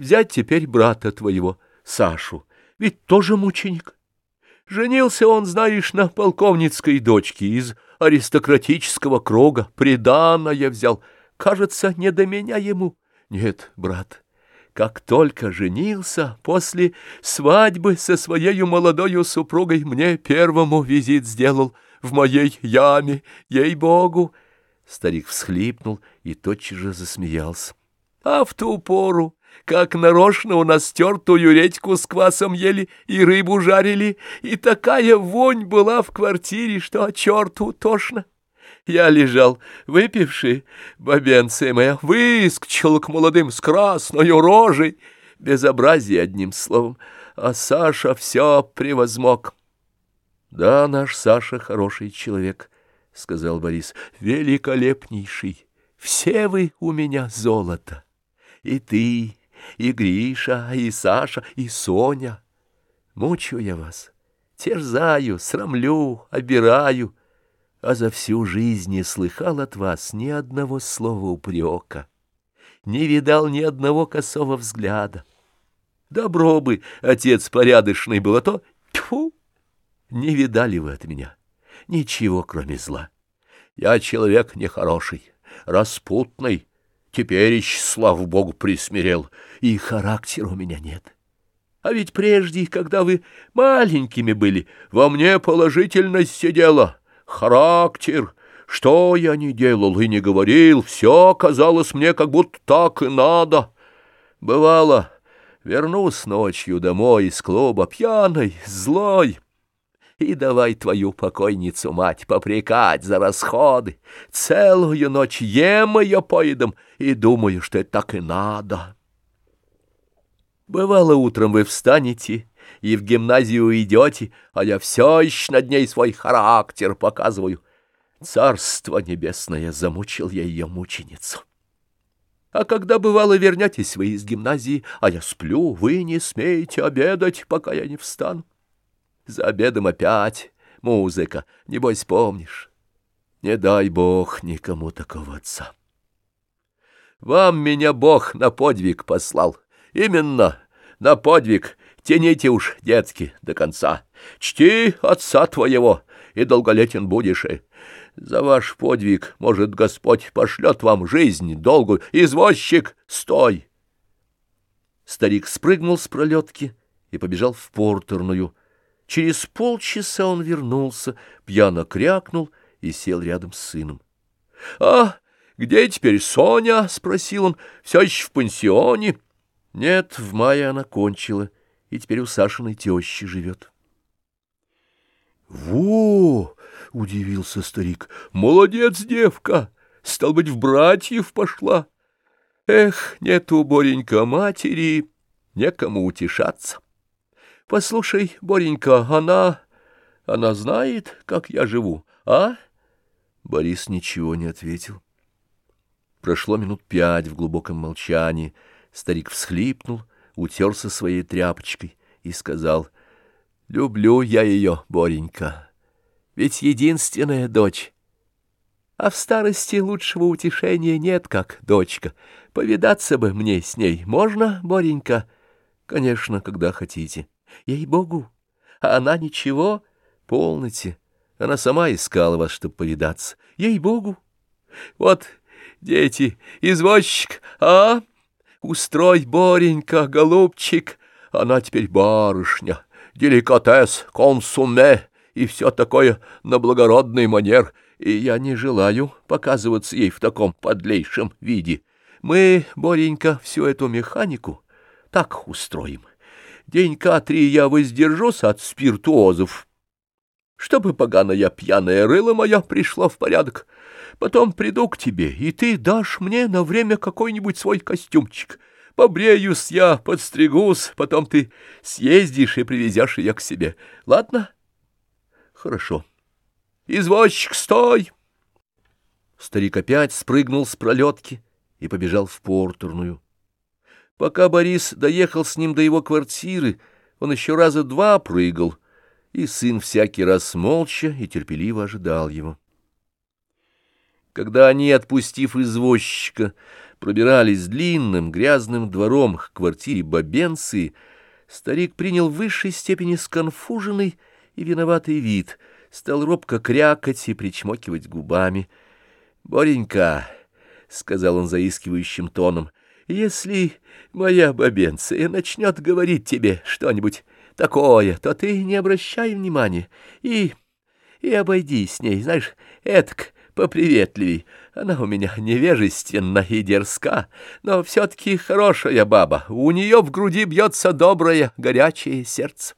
взять теперь брата твоего, Сашу, ведь тоже мученик. Женился он, знаешь, на полковницкой дочке из аристократического круга, приданное взял. Кажется, не до меня ему. Нет, брат, как только женился, после свадьбы со своей молодою супругой мне первому визит сделал в моей яме, ей-богу. Старик всхлипнул и тотчас же засмеялся. А в ту пору, как нарочно у нас тертую редьку с квасом ели и рыбу жарили, и такая вонь была в квартире, что черту тошно. Я лежал, выпивший, бабенция моя, выскочил к молодым с красной рожей, безобразие одним словом, а Саша все превозмог. — Да, наш Саша хороший человек, — сказал Борис, — великолепнейший. Все вы у меня золото. И ты, и Гриша, и Саша, и Соня. Мучаю я вас, терзаю, срамлю, обираю, а за всю жизнь не слыхал от вас ни одного слова упрека, не видал ни одного косого взгляда. Добро бы, отец порядочный был, а то, тьфу, не видали вы от меня ничего, кроме зла. Я человек нехороший, распутный, Теперь, слава богу, присмирел, и характера у меня нет. А ведь прежде, когда вы маленькими были, во мне положительность сидела, характер. Что я не делал и не говорил, все казалось мне, как будто так и надо. Бывало, вернусь ночью домой из клуба пьяной, злой, и давай твою покойницу, мать, попрекать за расходы. Целую ночь ем ее поедом и думаю, что это так и надо. Бывало, утром вы встанете и в гимназию идете, а я все еще над ней свой характер показываю. Царство небесное, замучил я ее мученицу. А когда, бывало, вернетесь вы из гимназии, а я сплю, вы не смеете обедать, пока я не встану. За обедом опять музыка, небось помнишь. Не дай Бог никому такого отца. Вам меня Бог на подвиг послал. Именно на подвиг. Тяните уж, детки, до конца. Чти отца твоего, и долголетен будешь. И за ваш подвиг, может, Господь пошлет вам жизнь долгую. Извозчик, стой!» Старик спрыгнул с пролетки и побежал в портерную, Через полчаса он вернулся, пьяно крякнул и сел рядом с сыном. — А где теперь Соня? — спросил он. — Все еще в пансионе? — Нет, в мае она кончила, и теперь у Сашиной тещи живет. — Во! — удивился старик. — Молодец, девка! Стал быть, в братьев пошла. Эх, нету, Боренька, матери, некому утешаться. — Послушай, Боренька, она... она знает, как я живу, а?» Борис ничего не ответил. Прошло минут пять в глубоком молчании. Старик всхлипнул, утерся своей тряпочкой и сказал, «Люблю я ее, Боренька, ведь единственная дочь. А в старости лучшего утешения нет, как дочка. Повидаться бы мне с ней можно, Боренька? Конечно, когда хотите». Ей-богу, а она ничего, полноте. Она сама искала вас, чтобы повидаться. Ей-богу. Вот, дети, извозчик, а? Устрой, Боренька, голубчик. Она теперь барышня, деликатес, консуме и все такое на благородный манер. И я не желаю показываться ей в таком подлейшем виде. Мы, Боренька, всю эту механику так устроим денька три я воздержусь от спиртуозов, чтобы поганая пьяная рыла моя пришла в порядок. Потом приду к тебе, и ты дашь мне на время какой-нибудь свой костюмчик. Побреюсь я, подстригусь, потом ты съездишь и привезешь ее к себе. Ладно? Хорошо. Извозчик, стой! Старик опять спрыгнул с пролетки и побежал в портерную. Пока Борис доехал с ним до его квартиры, он еще раза два прыгал, и сын всякий раз молча и терпеливо ожидал его. Когда они, отпустив извозчика, пробирались длинным грязным двором к квартире Бабенции, старик принял в высшей степени сконфуженный и виноватый вид, стал робко крякать и причмокивать губами. «Боренька», — сказал он заискивающим тоном, — «если моя Бабенция начнет говорить тебе что-нибудь такое, то ты не обращай внимания и... и обойди с ней, знаешь, этак поприветливей. Она у меня невежественна и дерзка, но все-таки хорошая баба. У нее в груди бьется доброе, горячее сердце.